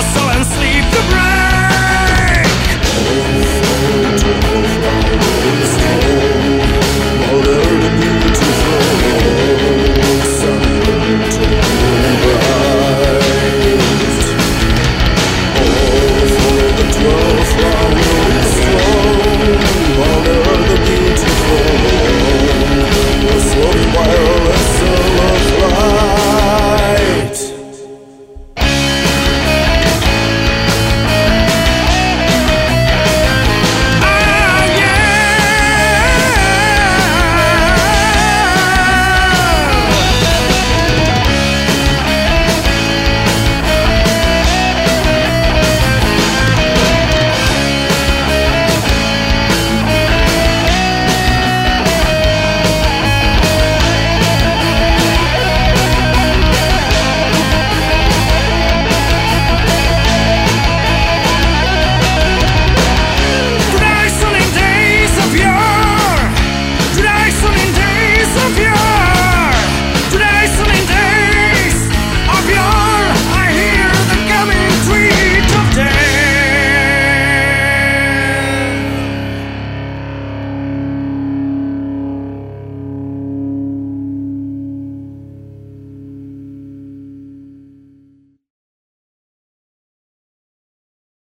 So I'm sleep.